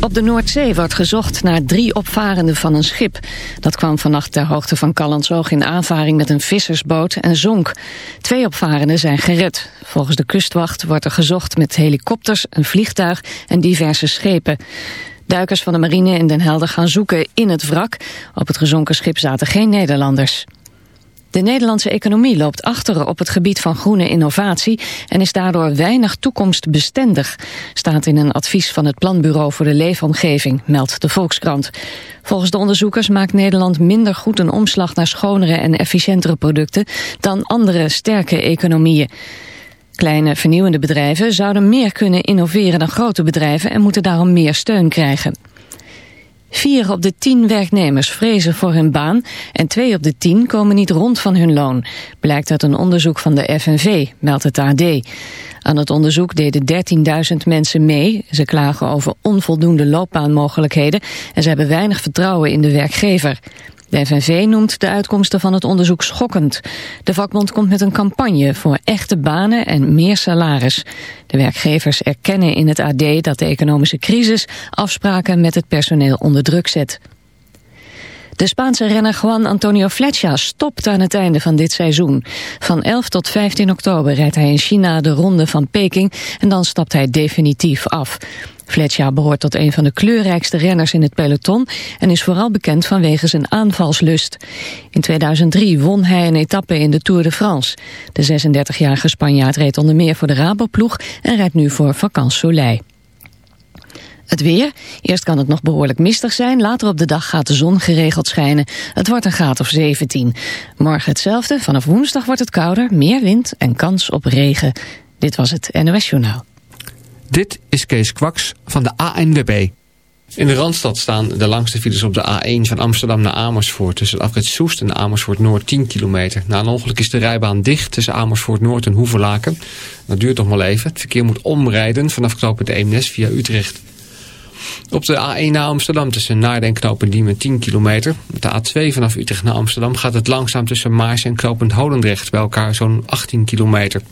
Op de Noordzee wordt gezocht naar drie opvarenden van een schip. Dat kwam vannacht ter hoogte van Callandsoog in aanvaring met een vissersboot en zonk. Twee opvarenden zijn gered. Volgens de kustwacht wordt er gezocht met helikopters, een vliegtuig en diverse schepen. Duikers van de marine in Den Helder gaan zoeken in het wrak. Op het gezonken schip zaten geen Nederlanders. De Nederlandse economie loopt achter op het gebied van groene innovatie en is daardoor weinig toekomstbestendig, staat in een advies van het Planbureau voor de Leefomgeving, meldt de Volkskrant. Volgens de onderzoekers maakt Nederland minder goed een omslag naar schonere en efficiëntere producten dan andere sterke economieën. Kleine vernieuwende bedrijven zouden meer kunnen innoveren dan grote bedrijven en moeten daarom meer steun krijgen. Vier op de tien werknemers vrezen voor hun baan en twee op de tien komen niet rond van hun loon. Blijkt uit een onderzoek van de FNV, meldt het AD. Aan het onderzoek deden 13.000 mensen mee. Ze klagen over onvoldoende loopbaanmogelijkheden en ze hebben weinig vertrouwen in de werkgever. De FNV noemt de uitkomsten van het onderzoek schokkend. De vakbond komt met een campagne voor echte banen en meer salaris. De werkgevers erkennen in het AD dat de economische crisis afspraken met het personeel onder druk zet. De Spaanse renner Juan Antonio Flecha stopt aan het einde van dit seizoen. Van 11 tot 15 oktober rijdt hij in China de ronde van Peking en dan stapt hij definitief af. Fletcher behoort tot een van de kleurrijkste renners in het peloton en is vooral bekend vanwege zijn aanvalslust. In 2003 won hij een etappe in de Tour de France. De 36-jarige Spanjaard reed onder meer voor de Raboploeg en rijdt nu voor Vacances Soleil. Het weer. Eerst kan het nog behoorlijk mistig zijn. Later op de dag gaat de zon geregeld schijnen. Het wordt een graad of 17. Morgen hetzelfde. Vanaf woensdag wordt het kouder, meer wind en kans op regen. Dit was het NOS Journaal. Dit is Kees Kwaks van de ANWB. In de Randstad staan de langste files op de A1 van Amsterdam naar Amersfoort... tussen Afrit Soest en Amersfoort Noord 10 kilometer. Na een ongeluk is de rijbaan dicht tussen Amersfoort Noord en Hoevelaken. Dat duurt nog wel even. Het verkeer moet omrijden vanaf knooppunt de Eemnes via Utrecht. Op de A1 naar Amsterdam tussen Naarden en knooppunt Diemen 10 kilometer. Op de A2 vanaf Utrecht naar Amsterdam gaat het langzaam tussen Maars en knooppunt Holendrecht... bij elkaar zo'n 18 kilometer.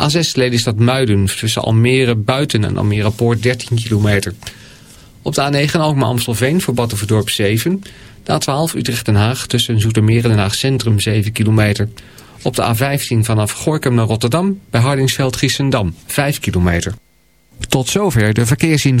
A6 Lelystad Muiden tussen Almere Buiten en Almere Poort 13 kilometer. Op de A9 Alkmaar Amstelveen voor Battenverdorp 7. De A12 Utrecht Den Haag tussen Zoetermeer en Den Haag Centrum 7 kilometer. Op de A15 vanaf Gorkum naar Rotterdam bij Hardingsveld Giessendam 5 kilometer. Tot zover de verkeersin.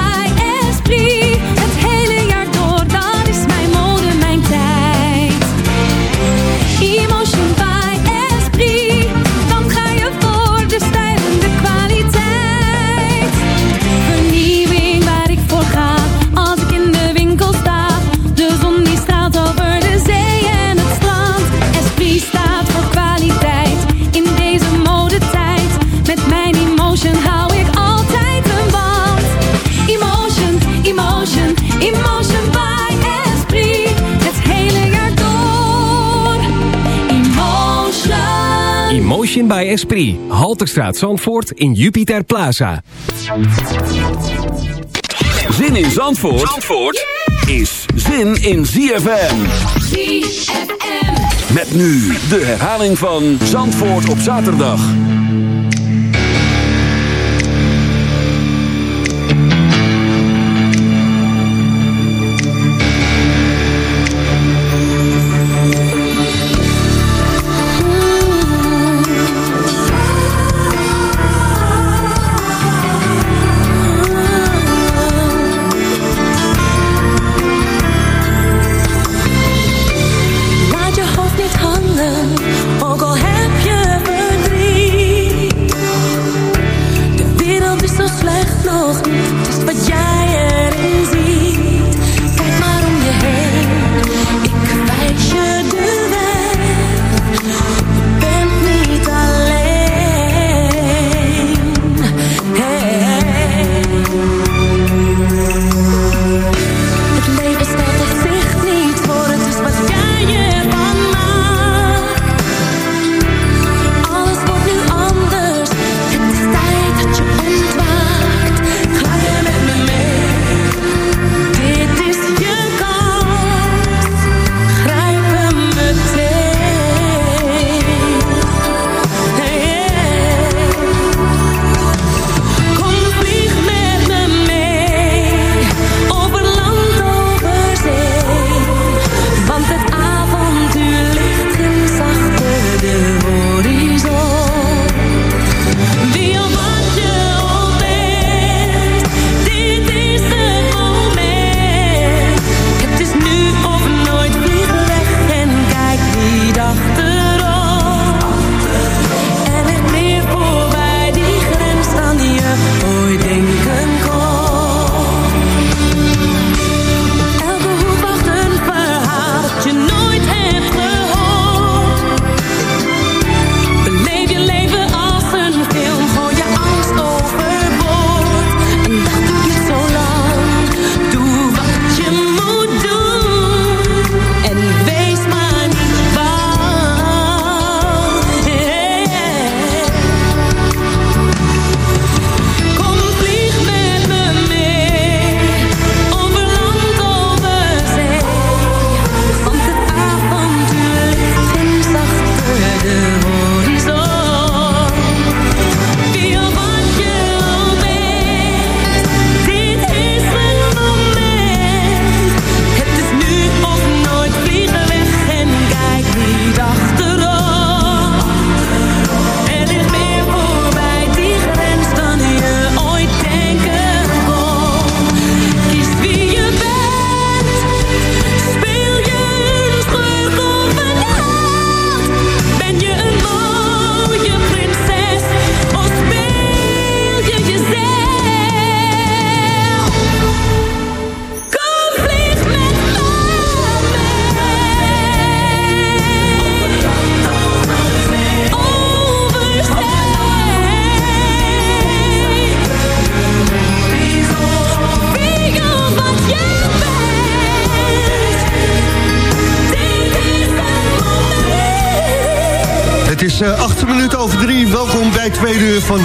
Emotion by Esprit. Halterstraat Zandvoort in Jupiter Plaza. Zin in Zandvoort, Zandvoort is zin in ZFM. ZFM. Met nu de herhaling van Zandvoort op zaterdag.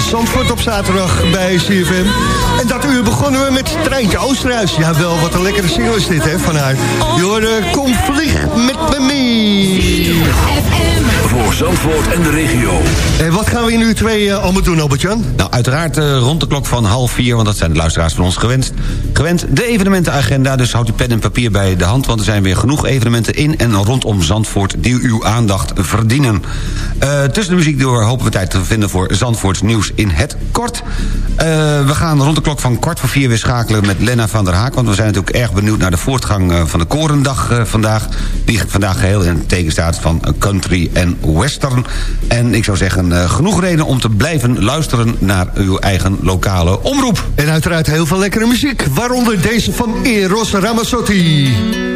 Zandvoort op zaterdag bij CFM. En dat uur begonnen we met Treintje Oosterhuis. Jawel, wat een lekkere single is dit hè, van haar. Je hoorde Kom vlieg met me mee. Voor Zandvoort en de regio. En wat gaan we in uur twee uh, allemaal doen, Albert-Jan? Nou, uiteraard uh, rond de klok van half vier... want dat zijn de luisteraars van ons gewend. gewend de evenementenagenda, dus houd uw pen en papier bij de hand... want er zijn weer genoeg evenementen in en rondom Zandvoort... die uw aandacht verdienen. Uh, tussen de muziek door hopen we tijd te vinden voor Zandvoorts nieuws in het kort. We gaan rond de klok van kwart voor vier weer schakelen met Lena van der Haak... want we zijn natuurlijk erg benieuwd naar de voortgang van de Korendag vandaag... die vandaag geheel in het teken staat van country en western. En ik zou zeggen, genoeg reden om te blijven luisteren... naar uw eigen lokale omroep. En uiteraard heel veel lekkere muziek. Waaronder deze van Eros Ramazzotti.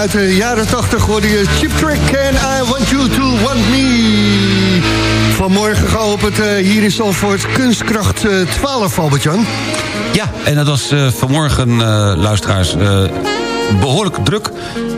Uit de jaren 80 hoorde je Chip Trick en I Want You To Want Me. Vanmorgen geopend uh, hier in Zalvoort Kunstkracht uh, 12, Albert-Jan. Ja, en dat was uh, vanmorgen, luisteraars, behoorlijk druk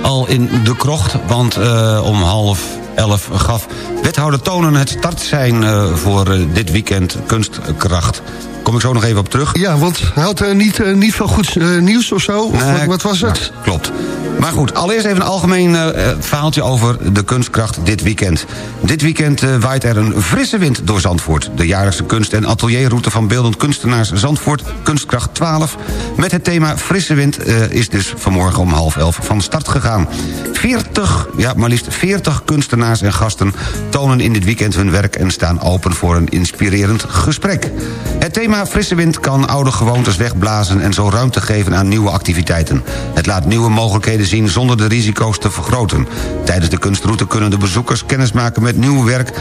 al in de krocht. Want om half elf gaf wethouder Tonen het startsein voor dit weekend Kunstkracht kom ik zo nog even op terug. Ja, want hij had uh, niet, uh, niet veel goed uh, nieuws of zo? Of wat, wat was het? Ja, klopt. Maar goed, allereerst even een algemeen verhaaltje over de kunstkracht dit weekend. Dit weekend waait er een frisse wind door Zandvoort. De jaarlijkse kunst- en atelierroute van beeldend kunstenaars Zandvoort... Kunstkracht 12. Met het thema frisse wind is dus vanmorgen om half elf van start gegaan. 40, ja maar liefst 40 kunstenaars en gasten tonen in dit weekend hun werk... en staan open voor een inspirerend gesprek. Het thema frisse wind kan oude gewoontes wegblazen... en zo ruimte geven aan nieuwe activiteiten. Het laat nieuwe mogelijkheden zien zonder de risico's te vergroten. Tijdens de kunstroute kunnen de bezoekers kennismaken met nieuw werk...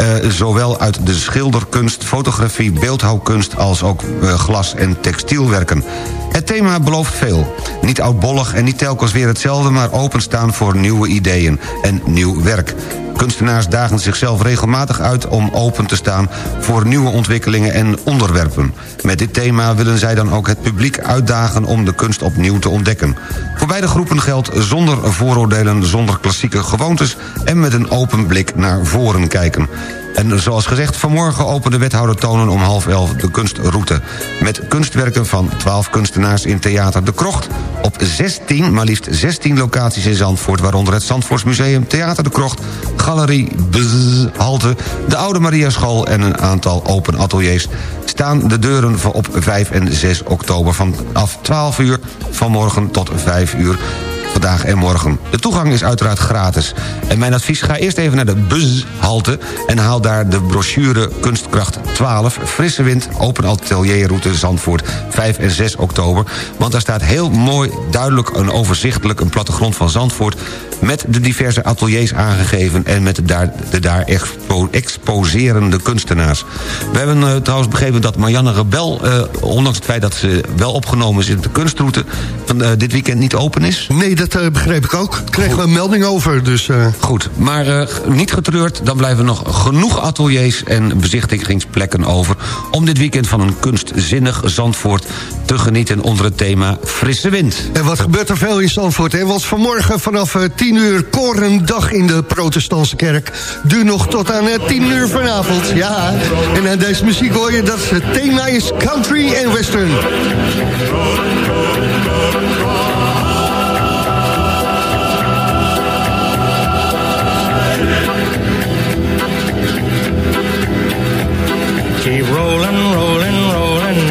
Uh, zowel uit de schilderkunst, fotografie, beeldhouwkunst... als ook uh, glas- en textielwerken. Het thema belooft veel. Niet oudbollig en niet telkens weer hetzelfde... maar openstaan voor nieuwe ideeën en nieuw werk. Kunstenaars dagen zichzelf regelmatig uit om open te staan... voor nieuwe ontwikkelingen en onderwerpen. Met dit thema willen zij dan ook het publiek uitdagen... om de kunst opnieuw te ontdekken. Voor beide groepen geldt zonder vooroordelen, zonder klassieke gewoontes... en met een open blik naar voren kijken. En zoals gezegd, vanmorgen opende wethouder Tonen om half elf de kunstroute. Met kunstwerken van 12 kunstenaars in Theater De Krocht... op 16, maar liefst 16 locaties in Zandvoort... waaronder het Zandvoortsmuseum, Theater De Krocht... Galerie Bzz, Halte, de Oude Maria School... en een aantal open ateliers staan de deuren op 5 en 6 oktober... vanaf 12 uur vanmorgen tot 5 uur vandaag en morgen. De toegang is uiteraard gratis. En mijn advies, ga eerst even naar de bushalte... en haal daar de brochure Kunstkracht 12... Frisse Wind, Open Atelierroute Zandvoort, 5 en 6 oktober. Want daar staat heel mooi, duidelijk en overzichtelijk... een plattegrond van Zandvoort... met de diverse ateliers aangegeven... en met de daar, de daar expo, exposerende kunstenaars. We hebben uh, trouwens begrepen dat Marianne Rebel... Uh, ondanks het feit dat ze wel opgenomen is in de kunstroute... van uh, dit weekend niet open is. Nee, dat begreep ik ook. Daar kregen we een melding over. Dus. Goed, maar niet getreurd. Dan blijven nog genoeg ateliers en bezichtigingsplekken over... om dit weekend van een kunstzinnig Zandvoort te genieten onder het thema Frisse Wind. En wat gebeurt er veel in Zandvoort, hè? Want vanmorgen vanaf 10 uur korendag in de protestantse kerk. Duur nog tot aan 10 uur vanavond. Ja, en aan deze muziek hoor je dat het thema is country en western. Keep rolling, rolling, rolling.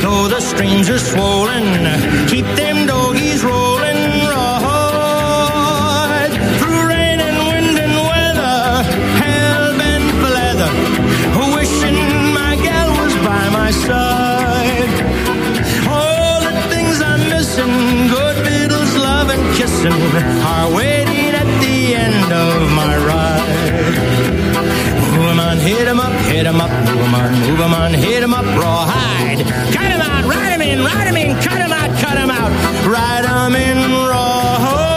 Though the streams are swollen, keep kissing, are waiting at the end of my ride. Move 'em on, hit 'em up, hit 'em up, move 'em on, move 'em on, hit 'em up, rawhide. Cut 'em out, ride 'em in, ride 'em in, cut 'em out, cut 'em out, ride 'em in rawhide.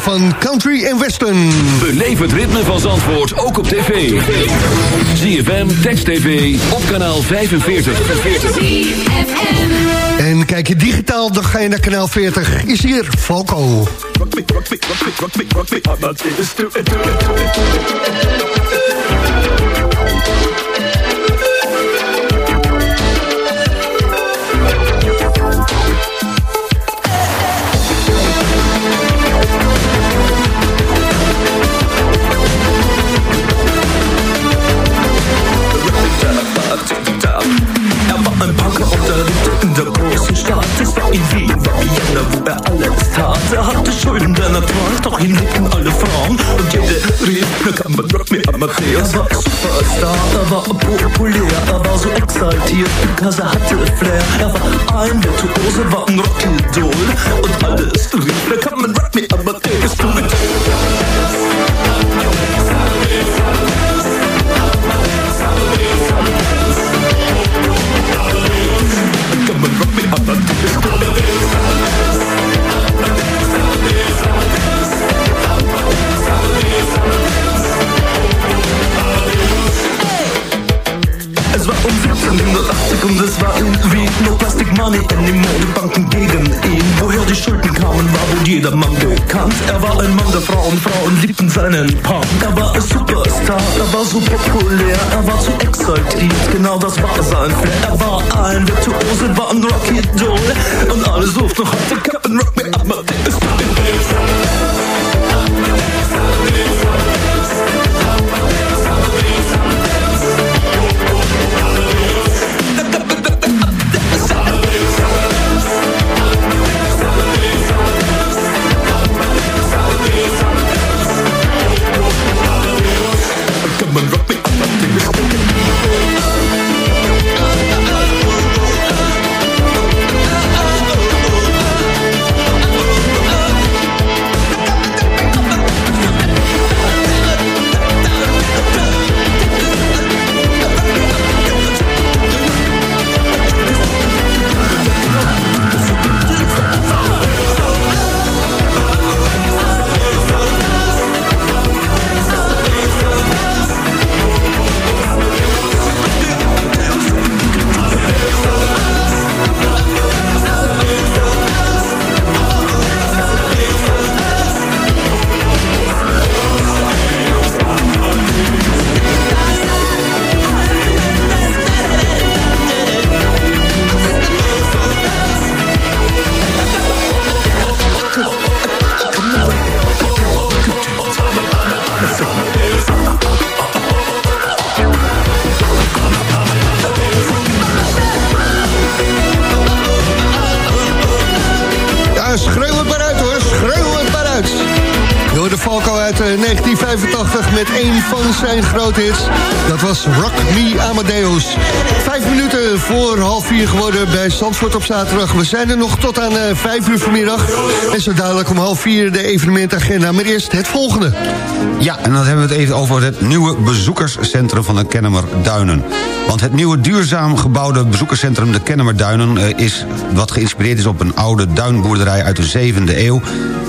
Van country en western. Beleef het ritme van Zandvoort ook op tv. ZFM, Text TV, op kanaal 45. En kijk je digitaal, dan ga je naar kanaal 40. Is hier Falco. Er ihn liebten alle Frauen. Und jede rief, na kann man Rock me Amadeus. Er war Superstar, er war populär, er war so exaltiert, er hatte Flair. Er war ein Virtuose, war ein Rockidol. Und alles rief, na kann man Rock me Amadeus. Du mit För det var arvet till oss, vandrock idol Och när det slog, då skötte met een van zijn grote hits. Dat was Rock Me Amadeus. Vijf minuten voor half vier geworden bij Zandvoort op zaterdag. We zijn er nog tot aan eh, vijf uur vanmiddag. En zo dadelijk om half vier de evenementagenda. Maar eerst het volgende. Ja, en dan hebben we het even over het nieuwe bezoekerscentrum van de Kennemer Duinen. Want het nieuwe duurzaam gebouwde bezoekerscentrum de Kennemer Duinen... eh, is wat geïnspireerd is op een oude duinboerderij uit de 7e eeuw...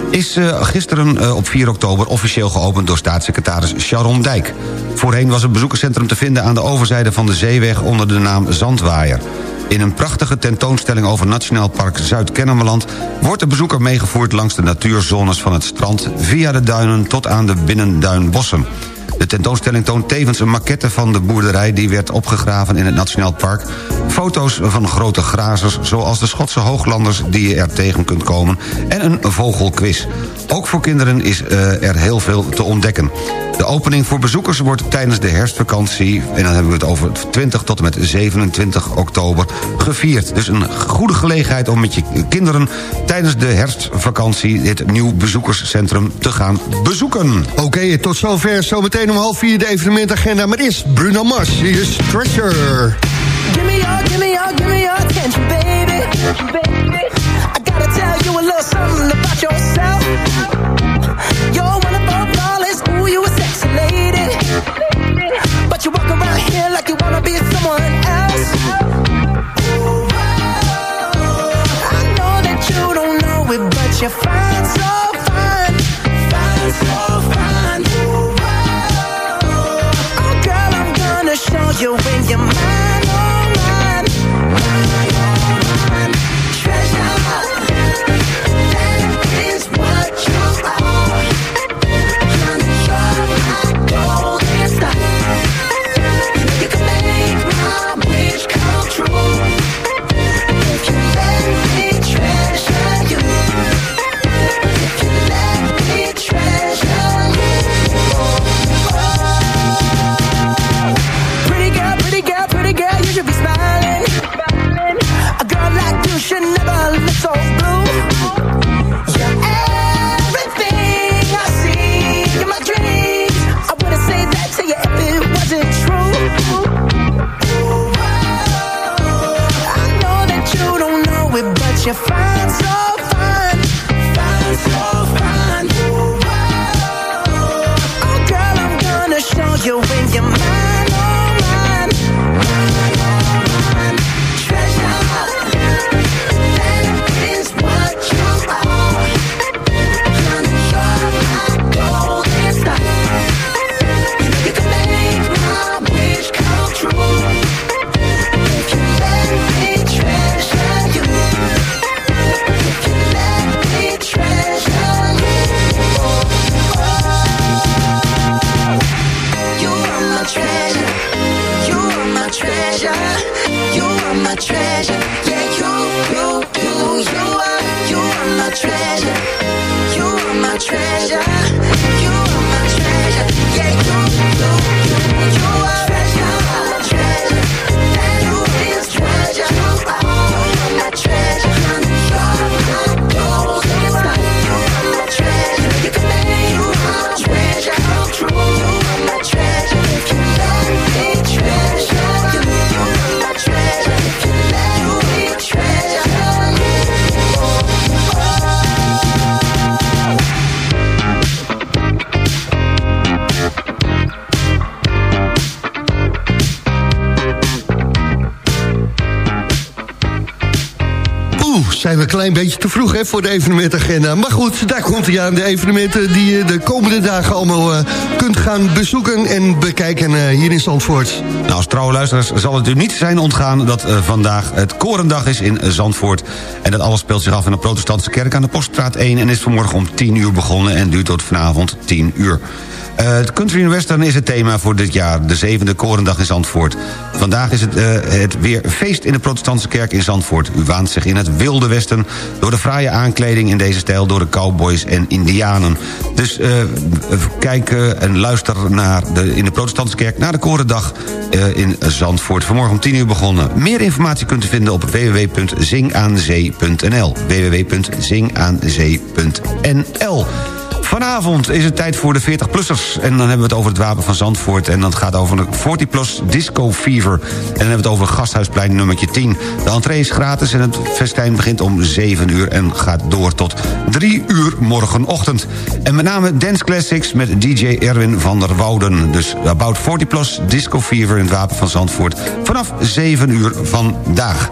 is eh, gisteren eh, op 4 oktober officieel geopend door staatssecretaris Sharon Dijk. Voorheen was het bezoekerscentrum te vinden aan de overzijde van de zeeweg... onder de naam Zandwaaier. In een prachtige tentoonstelling over Nationaal Park Zuid-Kennemerland... wordt de bezoeker meegevoerd langs de natuurzones van het strand... via de duinen tot aan de binnenduinbossen. De tentoonstelling toont tevens een maquette van de boerderij... die werd opgegraven in het Nationaal Park. Foto's van grote grazers, zoals de Schotse hooglanders... die je er tegen kunt komen, en een vogelquiz. Ook voor kinderen is eh, er heel veel te ontdekken. De opening voor bezoekers wordt tijdens de herfstvakantie... en dan hebben we het over 20 tot en met 27 oktober gevierd. Dus een goede gelegenheid om met je kinderen... tijdens de herfstvakantie dit nieuw bezoekerscentrum te gaan bezoeken. Oké, tot zover. Zometeen om half vier de evenementagenda. Maar eerst Bruno Mars. Hier is Treasure. Give me your, give me your, give me your attention, baby. Baby, I gotta tell you a little something about yourself. You're one of our flawless, ooh, you a sexy lady. But you walk around here like klein beetje te vroeg hè, voor de evenementagenda. Maar goed, daar komt hij aan. De evenementen die je de komende dagen allemaal eh, kunt gaan bezoeken en bekijken eh, hier in Zandvoort. Nou, als trouwe luisteraars zal het u niet zijn ontgaan... dat eh, vandaag het Korendag is in Zandvoort. En dat alles speelt zich af in de protestantse kerk aan de Poststraat 1... en is vanmorgen om 10 uur begonnen en duurt tot vanavond 10 uur. Eh, Het Country and Western is het thema voor dit jaar, de zevende Korendag in Zandvoort. Vandaag is het, eh, het weer feest in de protestantse kerk in Zandvoort. U waant zich in het wilde westen door de fraaie aankleding in deze stijl... door de cowboys en indianen. Dus eh, kijk eh, en luister naar de, in de protestantse kerk naar de Korendag eh, in Zandvoort. Vanmorgen om 10 uur begonnen. Meer informatie kunt u vinden op www.zingaanzee.nl www.zingaanzee.nl Vanavond is het tijd voor de 40-plussers. En dan hebben we het over het Wapen van Zandvoort. En dat gaat over de 40-plus Disco Fever. En dan hebben we het over Gasthuisplein nummertje 10. De entree is gratis en het festijn begint om 7 uur... en gaat door tot 3 uur morgenochtend. En met name Dance Classics met DJ Erwin van der Wouden. Dus About 40-plus Disco Fever in het Wapen van Zandvoort... vanaf 7 uur vandaag.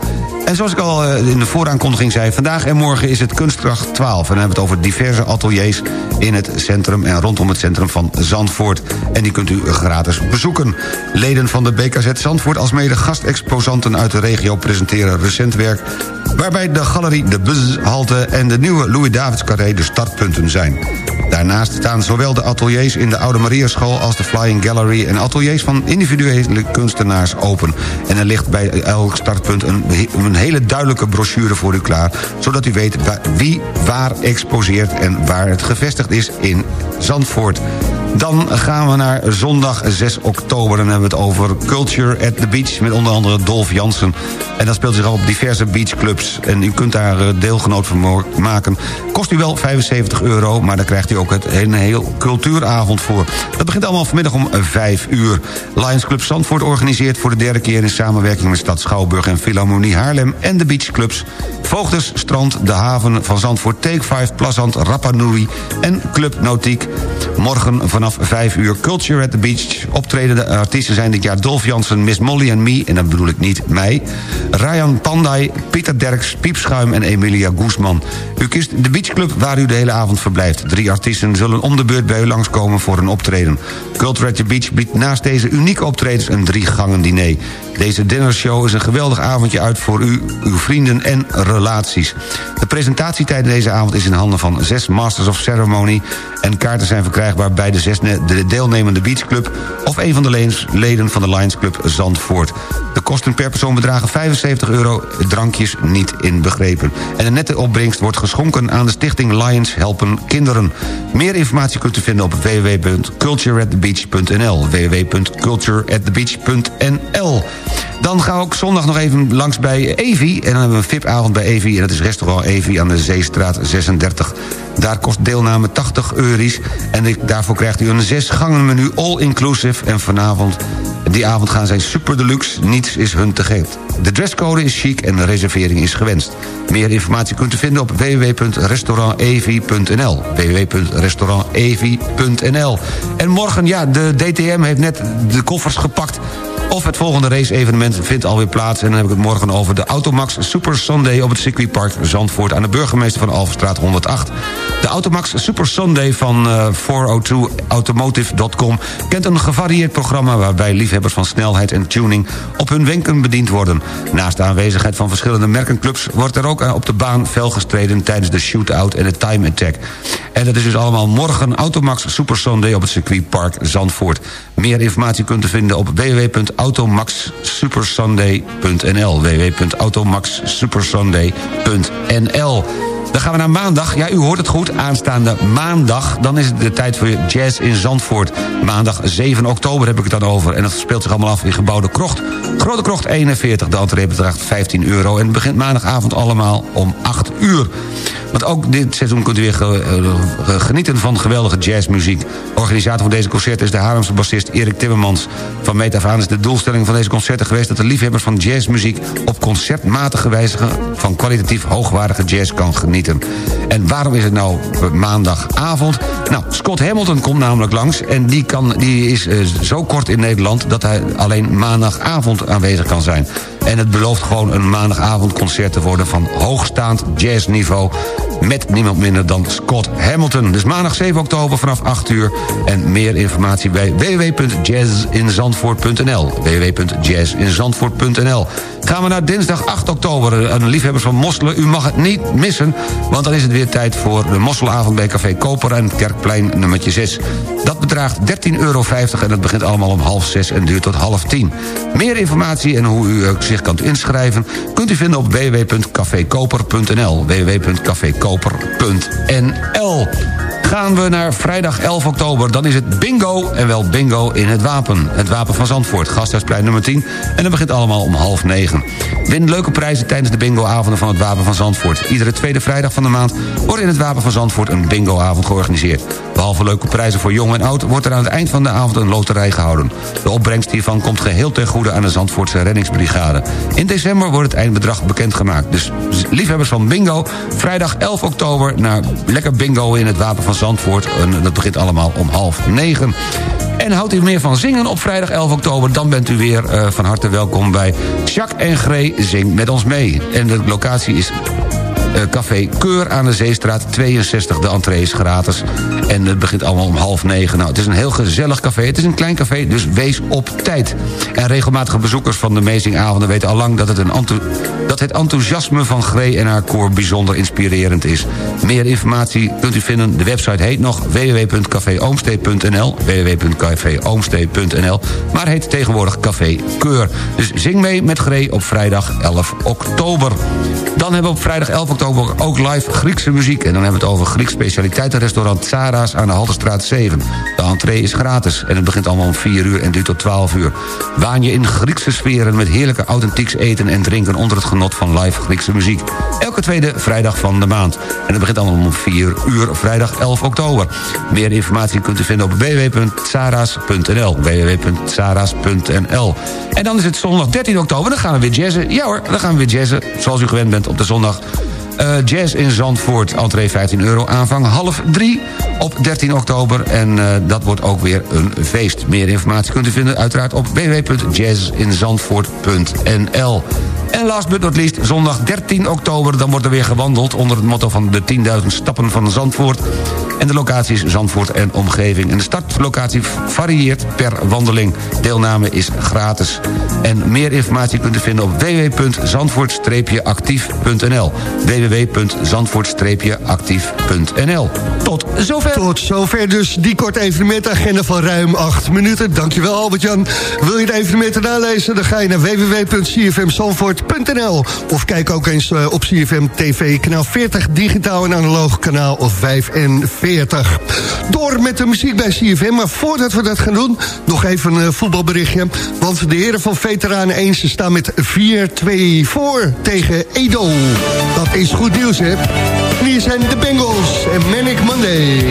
En zoals ik al eh, in de vooraankondiging zei... vandaag en morgen is het Kunstkracht 12. En dan hebben we het over diverse ateliers in het centrum... en rondom het centrum van Zandvoort. En die kunt u gratis bezoeken. Leden van de BKZ Zandvoort... als mede gastexposanten uit de regio presenteren recent werk... waarbij de galerie De Buzzhalte en de nieuwe Louis Davids Carré de startpunten zijn. Daarnaast staan zowel de ateliers in de Oude Mariaschool... als de Flying Gallery en ateliers van individuele kunstenaars open. En er ligt bij elk startpunt een, een hele duidelijke brochure voor u klaar... zodat u weet wie waar exposeert en waar het gevestigd is in Zandvoort. Dan gaan we naar zondag 6 oktober. Dan hebben we het over Culture at the Beach... met onder andere Dolf Jansen. En dat speelt zich al op diverse beachclubs. En u kunt daar eh, deelgenoot van maken. Kost u wel 75 euro, maar daar krijgt u ook het, een heel cultuuravond voor. Dat begint allemaal vanmiddag om 5 uur. Lions Club Zandvoort organiseert voor de derde keer... in samenwerking met Stad Schouwburg en Philharmonie Haarlem... en de beachclubs Voogdes, Strand, De Haven van Zandvoort... Take 5, Plazant, Rapa Nui en Club Nautiek. Morgen vanaf 5 uur Culture at the Beach. Optredende artiesten zijn dit jaar Dolf Jansen, Miss Molly en Me... en dan bedoel ik niet mij. Ryan Pandai, Pieter Derks, Piepschuim en Emilia Guzman. U kiest de beachclub waar u de hele avond verblijft. Drie artiesten zullen om de beurt bij u langskomen voor een optreden. Culture at the Beach biedt naast deze unieke optredens een drie gangen diner. Deze dinnershow is een geweldig avondje uit voor u, uw vrienden en relaties. De presentatietijd deze avond is in handen van zes Masters of Ceremony... en kaarten zijn verkrijgbaar bij de zes de deelnemende beachclub... of een van de leden van de Lions Club Zandvoort. De kosten per persoon bedragen 75 euro, drankjes niet inbegrepen. En de nette opbrengst wordt geschonken aan de stichting Lions Helpen Kinderen. Meer informatie kunt u vinden op www.cultureatthebeach.nl www.cultureatthebeach.nl Dan gaan we ook zondag nog even langs bij Evi. En dan hebben we een VIP-avond bij Evi. En dat is restaurant Evi aan de Zeestraat 36. Daar kost deelname 80 euro's. En ik- daarvoor krijgt u een zes gangen menu all-inclusive. En vanavond, die avond gaan zij super deluxe. Niets is hun te gek. De dresscode is chic en de reservering is gewenst. Meer informatie kunt u vinden op www.restaurantevi.nl www.restaurantevi.nl En morgen, ja, de DTM heeft net de koffers gepakt... Of het volgende race-evenement vindt alweer plaats... en dan heb ik het morgen over de Automax Super Sunday... op het circuitpark Zandvoort aan de burgemeester van Alverstraat 108. De Automax Super Sunday van eh, 402automotive.com... kent een gevarieerd programma waarbij liefhebbers van snelheid en tuning... op hun wenken bediend worden. Naast de aanwezigheid van verschillende merkenclubs... wordt er ook eh, op de baan fel gestreden tijdens de shootout en de time attack. En dat is dus allemaal morgen Automax Super Sunday... op het circuitpark Zandvoort. Meer informatie kunt u vinden op www.automaxsupersunday.nl www.automaxsupersunday.nl Dan gaan we naar maandag. Ja, u hoort het goed. Aanstaande maandag. Dan is het de tijd voor jazz in Zandvoort. Maandag 7 oktober heb ik het dan over. En dat speelt zich allemaal af in gebouw De Krocht. Grote Krocht 41. De entree bedraagt 15 euro. En het begint maandagavond allemaal om 8 uur. Want ook dit seizoen kunt u weer ge- eh, genieten van geweldige jazzmuziek. Organisator van deze concerten is de Haarlemse bassist Erik Timmermans. Van meet af aan is de doelstelling van deze concerten geweest... dat de liefhebbers van jazzmuziek op concertmatige wijze... van kwalitatief hoogwaardige jazz kan genieten. En waarom is het nou maandagavond? Nou, Scott Hamilton komt namelijk langs... en die, kan, die is eh, zo kort in Nederland... dat hij alleen maandagavond aanwezig kan zijn. En het belooft gewoon een maandagavondconcert te worden... van hoogstaand jazzniveau met niemand minder dan Scott Hamilton. Dus maandag 7 oktober vanaf 8 uur. En meer informatie bij www.jazzinzandvoort.nl www.jazzinzandvoort.nl Gaan we naar dinsdag 8 oktober. Aan liefhebbers van mosselen, u mag het niet missen... want dan is het weer tijd voor de mosselavond bij Café Koper... en Kerkplein nummertje 6. Dat bedraagt 13,50 euro en het begint allemaal om half 6 en duurt tot half 10. Meer informatie en hoe u eh, zich kan inschrijven... kunt u vinden op www.cafekoper.nl www.cafekoper.nl Gaan we naar vrijdag 11 oktober, dan is het bingo... en wel bingo in het Wapen. Het Wapen van Zandvoort, Gasthuisplein nummer 10... en dat begint allemaal om half 9. Win leuke prijzen tijdens de bingoavonden van het Wapen van Zandvoort. Iedere tweede vrijdag van de maand wordt in het Wapen van Zandvoort... een bingoavond georganiseerd. Behalve leuke prijzen voor jong en oud... wordt er aan het eind van de avond een loterij gehouden. De opbrengst hiervan komt geheel ten goede aan de Zandvoortse reddingsbrigade. In december wordt het eindbedrag bekendgemaakt. Dus liefhebbers van bingo, vrijdag 11 oktober... naar lekker bingo in het Wapen van Zandvoort. En dat begint allemaal om half negen. En houdt u meer van zingen op vrijdag 11 oktober... dan bent u weer eh, van harte welkom bij Jacques en Gree Zing met ons mee. En de locatie is Café Keur aan de Zeestraat 62. De entree is gratis. En het begint allemaal om half negen. Nou, het is een heel gezellig café. Het is een klein café, dus wees op tijd. En regelmatige bezoekers van de Amazing-avonden weten al lang... Dat het, een dat het enthousiasme van Gree en haar koor bijzonder inspirerend is. Meer informatie kunt u vinden. De website heet nog www.cafeoomstee.nl www.cafeoomstee.nl Maar heet tegenwoordig Café Keur. Dus zing mee met Gree op vrijdag 11 oktober. Dan hebben we op vrijdag 11 oktober ook live Griekse muziek. En dan hebben we het over Grieks specialiteitenrestaurant Zara's aan de Halterstraat 7. De entree is gratis en het begint allemaal om 4 uur en duurt tot 12 uur. Waan je in Griekse sferen met heerlijke authentieks eten en drinken... onder het genot van live Griekse muziek. Elke tweede vrijdag van de maand. En het begint allemaal om 4 uur vrijdag 11 oktober. Meer informatie kunt u vinden op www.saras.nl www.saras.nl En dan is het zondag 13 oktober, dan gaan we weer jazzen. Ja hoor, dan gaan we weer jazzen, zoals u gewend bent op de zondag. Eh, jazz in Zandvoort, entree 15 euro, aanvang half drie op 13 oktober. En eh, dat wordt ook weer een feest. Meer informatie kunt u vinden uiteraard op www.jazzinzandvoort.nl En last but not least, zondag 13 oktober... dan wordt er weer gewandeld onder het motto van de 10.000 stappen van Zandvoort. En de locatie is Zandvoort en omgeving. En de startlocatie varieert per wandeling. Deelname is gratis. En meer informatie kunt u vinden op www.zandvoort-actief.nl www.zandvoort-actief.nl Tot zover. Tot zover dus die korte evenementagenda van ruim 8 minuten. Dankjewel Albert-Jan. Wil je de evenementen nalezen? Dan ga je naar www.cfmzandvoort.nl Of kijk ook eens eh, op CFM TV kanaal 40 digitaal en analoog kanaal of 45. Door met de muziek bij CFM. Maar voordat we dat gaan doen, nog even een voetbalberichtje. Want de heren van Veteranen 1 ze staan met 4-2 voor tegen Edo. Dat is goed nieuws, hè? Hier zijn de Bengals en Manic Monday.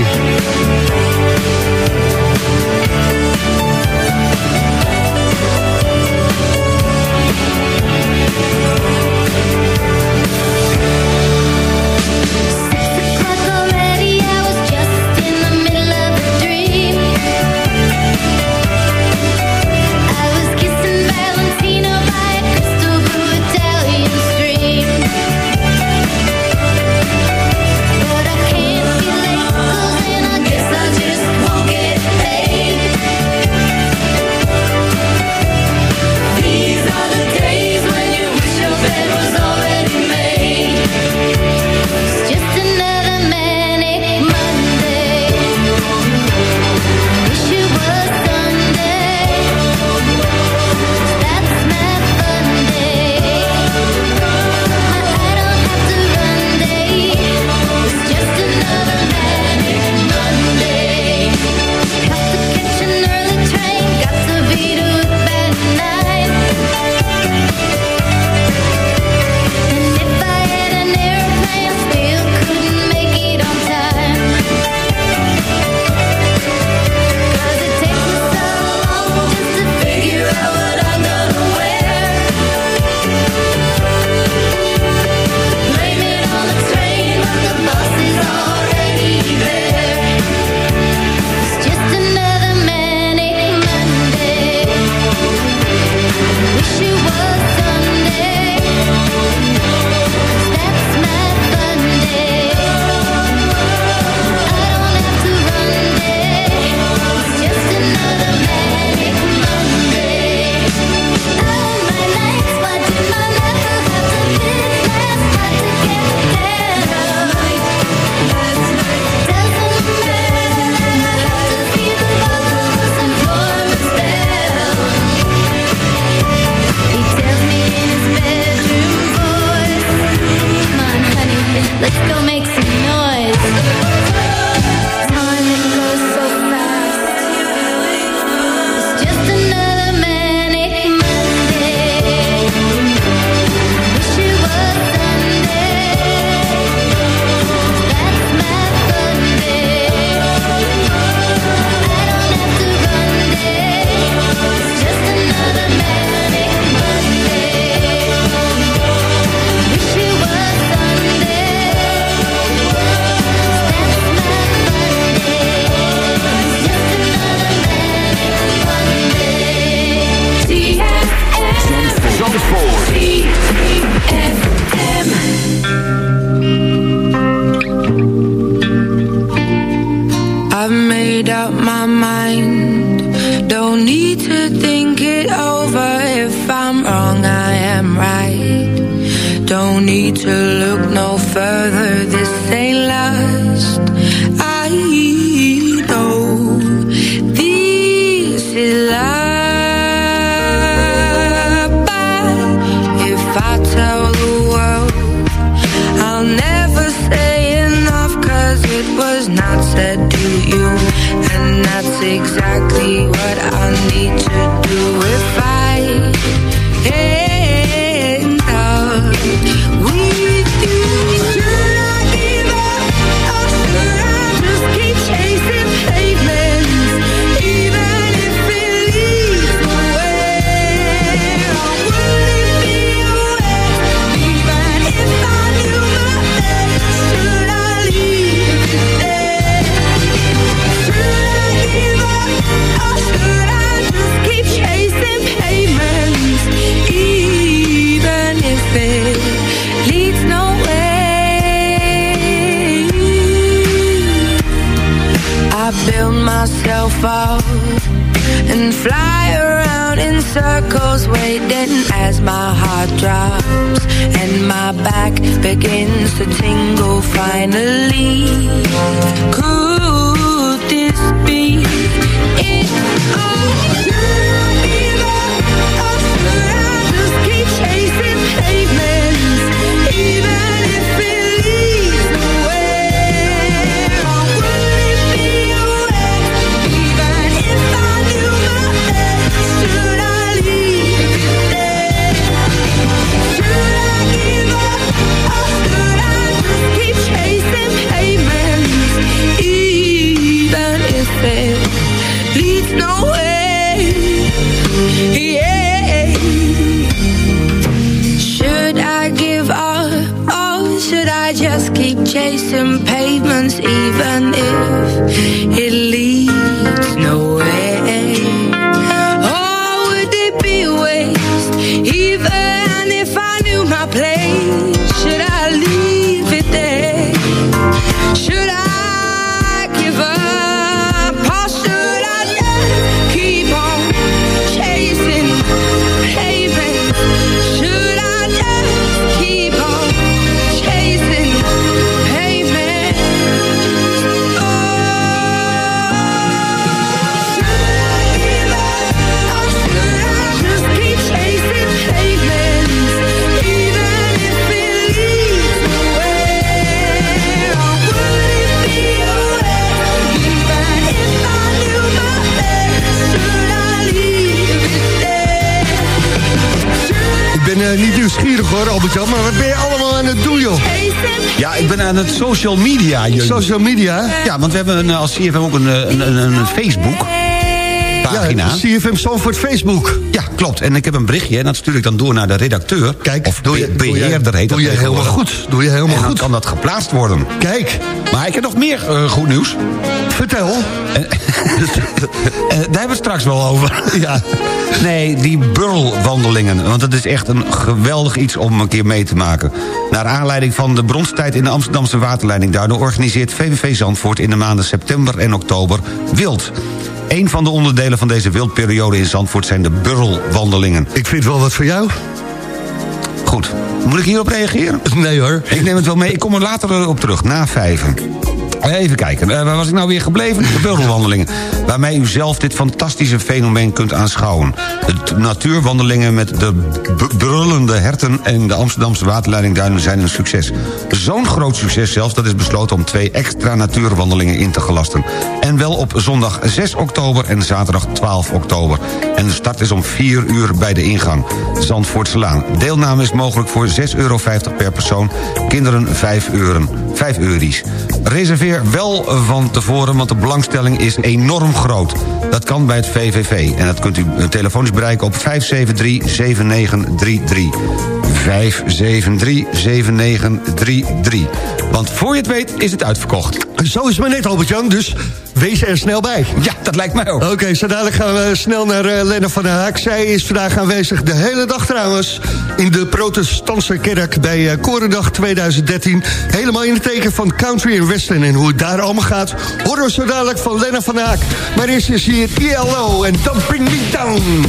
And fly around in circles, waiting as my heart drops and my back begins to tingle. Finally, could this be it? Oh, leads nowhere? Yeah. Should I give up or should I just keep chasing pavements even if hoor, Albert-Jan, maar wat ben je allemaal aan het doen, joh? Ja, ik ben aan het social media. jullie. Social media? Ja, want we hebben een, als CFM ook een, eh, een, een, een Facebook pagina. Ja, CFM Zandvoort Facebook. Klopt. En ik heb een berichtje en dat stuur ik dan door naar de redacteur. Kijk, of doe je- be- doe je- beheerder heet doe dat je helemaal goed. Doe je helemaal en dan goed. kan dat geplaatst worden. Kijk. Maar ik heb nog meer eh, goed nieuws. Vertel. Eh, daar hebben we straks wel over. Ja. Nee, die burlwandelingen. Want het is echt een geweldig iets om een keer mee te maken. Naar aanleiding van de bronstijd in de Amsterdamse waterleidingduinen... organiseert VVV Zandvoort in de maanden september en oktober wild. Een van de onderdelen van deze wildperiode in Zandvoort zijn de burlwandelingen. Ik vind wel wat voor jou. Goed. Moet ik hierop reageren? Nee hoor. Ik neem het wel mee. Ik kom er later eh, op terug, na vijven. Even kijken, Eh, waar was ik nou weer gebleven? De burgelwandelingen. Waarmee u zelf dit fantastische fenomeen kunt aanschouwen. De natuurwandelingen met de brullende herten... en de Amsterdamse waterleidingduinen zijn een succes. Zo'n groot succes zelfs dat is besloten om twee extra natuurwandelingen in te gelasten. En wel op zondag 6 oktober en zaterdag 12 oktober. En de start is om 4 uur bij de ingang. Zandvoortselaan. Deelname is mogelijk voor 6,50 euro per persoon. Kinderen 5 euro. 5 euro's. Reserveer wel van tevoren, want de belangstelling is enorm groot. Dat kan bij het VVV. En dat kunt u eh, telefonisch bereiken op 573-7933. Want voor je het weet is het uitverkocht. Zo is het maar net, Albert-Jan, dus wees er snel bij. Ja, dat lijkt mij ook. Oké, zo dadelijk gaan we snel naar uh, Lena van der Haak. Zij is vandaag aanwezig de hele dag trouwens... in de protestantse kerk bij uh, Korendag 2013. Helemaal in het teken van country en western. En hoe het daar allemaal gaat, horen we zo dadelijk van Lena van der Haak. Maar eerst is hier ILO en Don't Bring Me Down.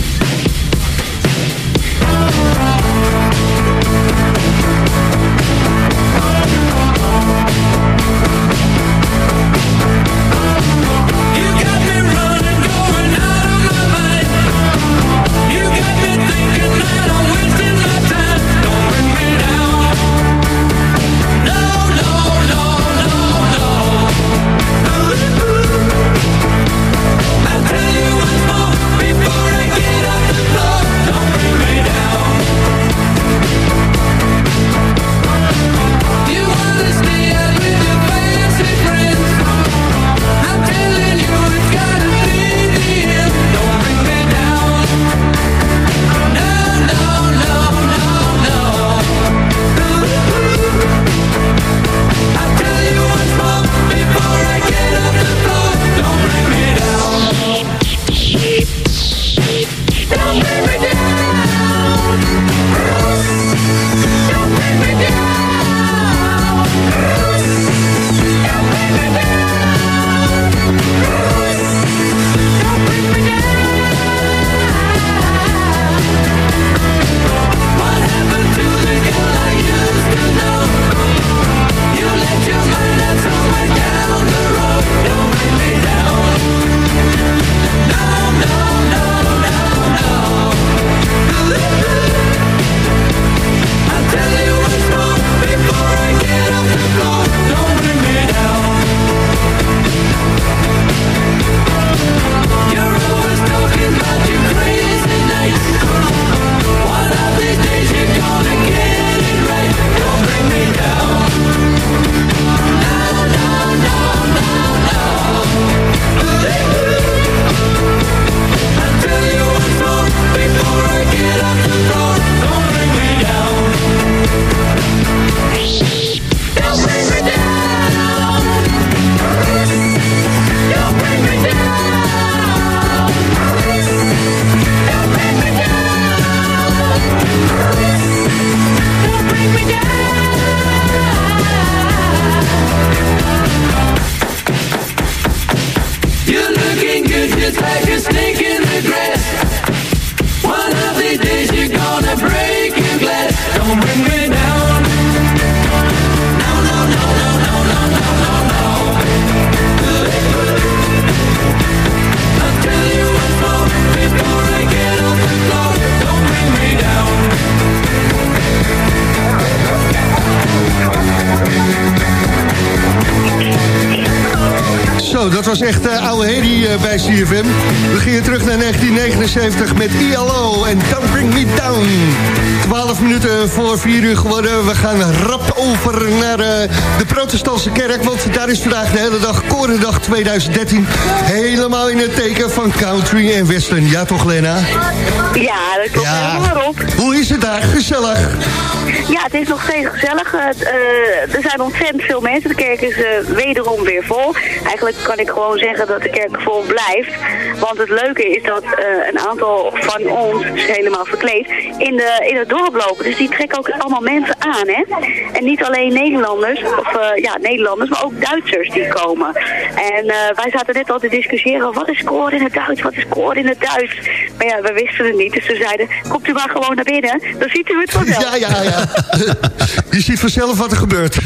2013... helemaal in het teken van country en western. Ja toch, Lena? Ja, dat klopt Ja. helemaal op. Hoe is het daar? Gezellig. Ja, het is nog steeds gezellig. Eh, er zijn ontzettend veel mensen. De kerk is eh, wederom weer vol. Eigenlijk kan ik gewoon zeggen dat de kerk vol blijft. Want het leuke is dat eh, een aantal van ons, helemaal verkleed, in, de, in het dorp lopen. Dus die trekken ook allemaal mensen aan, hè. En niet alleen Nederlanders, of eh, ja, Nederlanders, maar ook Duitsers die komen. En eh, wij zaten net al te discussiëren, wat is koor in het Duits, wat is koor in het Duits? Maar ja, we wisten het niet, dus we zeiden, komt u maar gewoon naar binnen, dan ziet u het vanzelf. Ja, ja, ja. Je ziet vanzelf wat er gebeurt.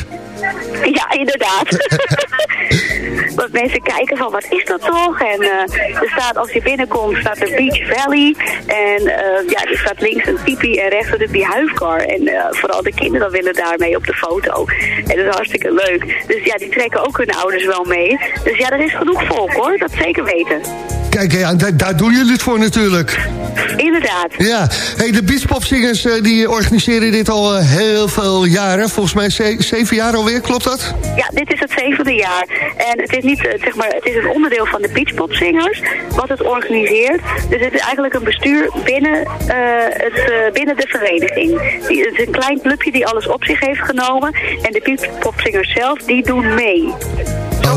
Ja, inderdaad. Want mensen kijken van, wat is dat toch? En eh, er staat, als je binnenkomt, staat er Beach Valley. En eh, ja, er staat links een tipi en rechts een behuifkar. En eh, vooral de kinderen willen daarmee op de foto. En dat is hartstikke leuk. Dus ja, die trekken ook hun ouders wel mee. Dus ja, er is genoeg volk hoor, dat zeker weten. Kijk, ja, daar, daar doen jullie het voor natuurlijk. Inderdaad. Ja, hey, de beachpopzingers eh, die organiseren dit al eh, heel veel jaren. Volgens mij ze- zeven jaar alweer, klopt dat? Ja, dit is het zevende jaar. En het is niet, eh, zeg maar, het is een onderdeel van de Beachpopzingers wat het organiseert. Dus het is eigenlijk een bestuur binnen, het, binnen de vereniging. Die, het is een klein clubje die alles op zich heeft genomen. En de Beachpopzingers zelf, die doen mee.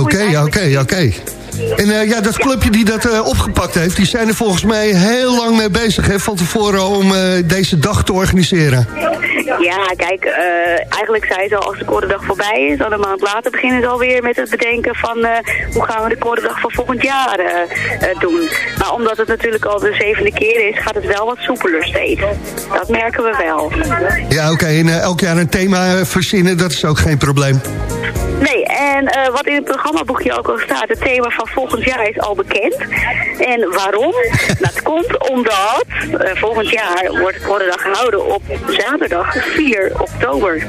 Oké, oké, oké. En eh, ja, dat clubje die dat eh, opgepakt heeft... die zijn er volgens mij heel lang mee bezig, hè, van tevoren... om eh, deze dag te organiseren. Ja, kijk, eigenlijk zei ze al als de Koordendag voorbij is, dan een maand later beginnen ze alweer met het bedenken van hoe gaan we de Koordendag van volgend jaar doen. Maar omdat het natuurlijk al de zevende keer is, gaat het wel wat soepeler steeds. Dat merken we wel. Ja, oké, en eh, elk jaar een thema verzinnen, dat is ook geen probleem. Nee, en wat in het programmaboekje ook al staat, het thema van volgend jaar is al bekend. En waarom? dat komt omdat eh, volgend jaar wordt de Koordendag gehouden op zaterdag 4 oktober.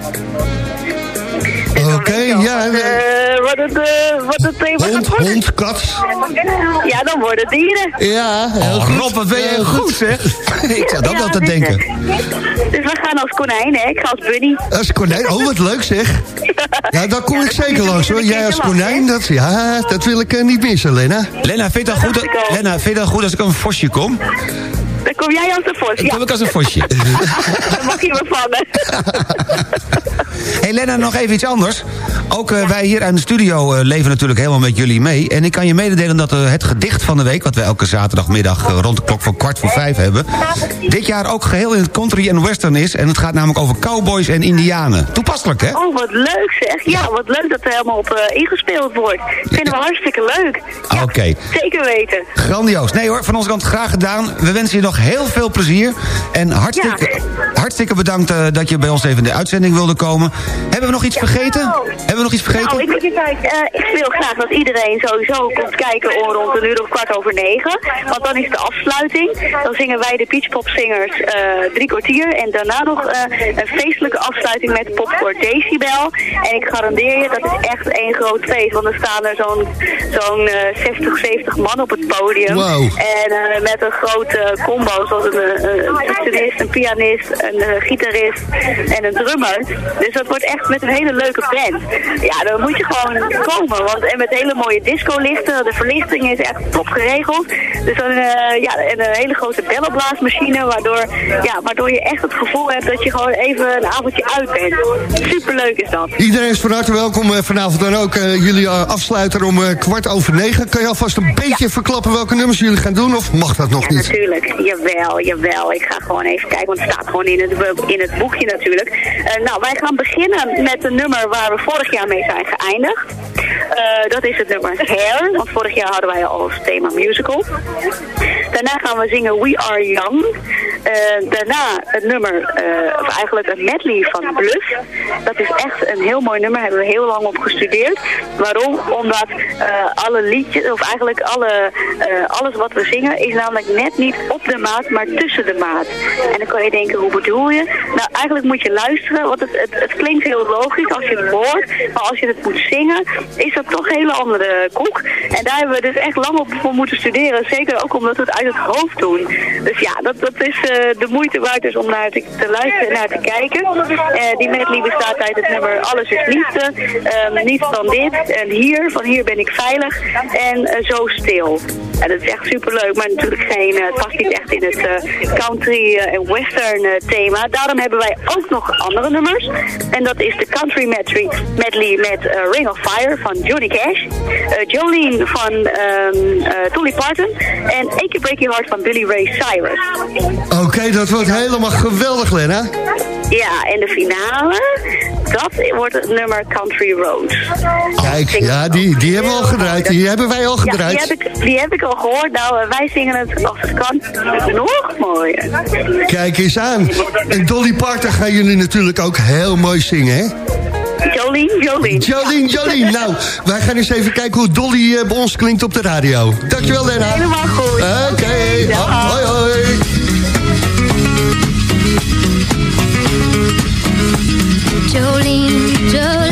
Oké, ja. Eh, wat, het, eh, wat het thema Hond, gaat worden. hond, kat. Ja, dan worden het dieren. Ja, heel Oh, goed. Rob, wat ben je Heel goed, zeg. Ik zat ook Ja, te denken. eh, Dus we gaan als konijn, hè? Ik ga als bunny. Als konijn, oh wat leuk zeg. Ja, dan kom ik zeker langs hoor. Jij als konijn, dat, ja, dat wil ik eh, niet missen, Lena. Lena, vind je het goed, Lena, vind je het goed als ik een vosje kom? Dan kom jij als de vos. Dan Ja, kom ik als een vosje. dan mag je me vangen. hey Lena, nog even iets anders. Ook eh, wij hier aan de studio eh, leven natuurlijk helemaal met jullie mee. En ik kan je mededelen dat eh, het gedicht van de week... wat we elke zaterdagmiddag rond de klok van kwart voor vijf hebben... dit jaar ook geheel in het country en western is. En het gaat namelijk over cowboys en indianen. Toepasselijk, hè? Oh, wat leuk zeg. Ja, wat leuk dat er helemaal op ingespeeld wordt. Vinden we hartstikke leuk. Oké. Zeker weten. Grandioos. Nee hoor, van onze kant graag gedaan. We wensen je nog heel veel plezier. En hartstikke, hartstikke bedankt dat je bij ons even in de uitzending wilde komen. Hebben we nog iets vergeten? Hebben we nog iets vergeten? Nou, ik, eh, ik wil graag dat iedereen sowieso komt kijken om rond een uur of kwart over negen. Want dan is de afsluiting. Dan zingen wij de Beachpopzingers eh drie kwartier. En daarna nog eh, een feestelijke afsluiting met Popcore Decibel. En ik garandeer je, dat is echt één groot feest. Want er staan er zo'n zo'n eh 60, 70 man op het podium. Wow. En met een grote combo, zoals een, een een pianist, een gitarist en een drummer. Dus dat wordt echt met een hele leuke band. Ja, dan moet je gewoon komen. Want, en met hele mooie discolichten, de verlichting is echt top geregeld. Dus dan, eh, ja, en een hele grote bellenblaasmachine, waardoor, ja, waardoor je echt het gevoel hebt dat je gewoon even een avondje uit bent. Superleuk is dat. Iedereen is van harte welkom eh, vanavond dan ook. eh, jullie afsluiten om kwart over negen. Kan je alvast een beetje verklappen welke nummers jullie gaan doen? Of mag dat nog Ja, niet? natuurlijk. Jawel, jawel. Ik ga gewoon even kijken, want het staat gewoon in het, in het boekje natuurlijk. Eh, nou, wij gaan beginnen met een nummer waar we vorig jaar mee zijn geëindigd. Eh, dat is het nummer Hair, want vorig jaar hadden wij al als thema musical. Daarna gaan we zingen We Are Young. Eh, daarna het nummer, eh, of eigenlijk een medley van Bluff. Dat is echt een heel mooi nummer, hebben we heel lang op gestudeerd. Waarom? Omdat eh, alle liedjes, of eigenlijk alle, alles wat we zingen, is namelijk net niet op de maat, maar tussen de maat. En dan kan je denken, hoe bedoel je? Nou, eigenlijk moet je luisteren, want het, het, klinkt heel logisch als je het hoort. Maar als je het moet zingen, is dat toch een hele andere koek. En daar hebben we dus echt lang op voor moeten studeren. Zeker ook omdat het uit het hoofd doen. Dus ja, dat, dat is eh, de moeite waard dus om naar te, te luisteren en naar te kijken. Eh, die medley bestaat uit het nummer Alles is Liefde, ehm, Niets dan dit, en Hier, van Hier ben ik veilig en eh, Zo stil. En dat is echt superleuk, maar natuurlijk geen, het past niet echt in het country en western thema. Daarom hebben wij ook nog andere nummers. En dat is de country medley, medley met Ring of Fire van Johnny Cash. Jolene van eh, Dolly Parton. En Ake Break Your Heart van Billy Ray Cyrus. Oké, dat wordt helemaal geweldig, Lena. Ja, en de finale, dat wordt het nummer Country Roads. Kijk, ja, die, die hebben we al gedraaid. Die hebben wij al Ja, die gedraaid. heb, ik, die heb ik al gehoord. Nou, eh, wij zingen het als het kan nog mooier. Kijk eens aan. En Dolly Parton gaan jullie natuurlijk ook heel mooi zingen, hè? Jolene, Jolene. Jolien, Jolien. Nou, wij gaan eens even kijken hoe Dolly eh, bij ons klinkt op de radio. Dankjewel, Lena. Helemaal goed. Oké, Dag. hoi, hoi. Jolene, Jolene,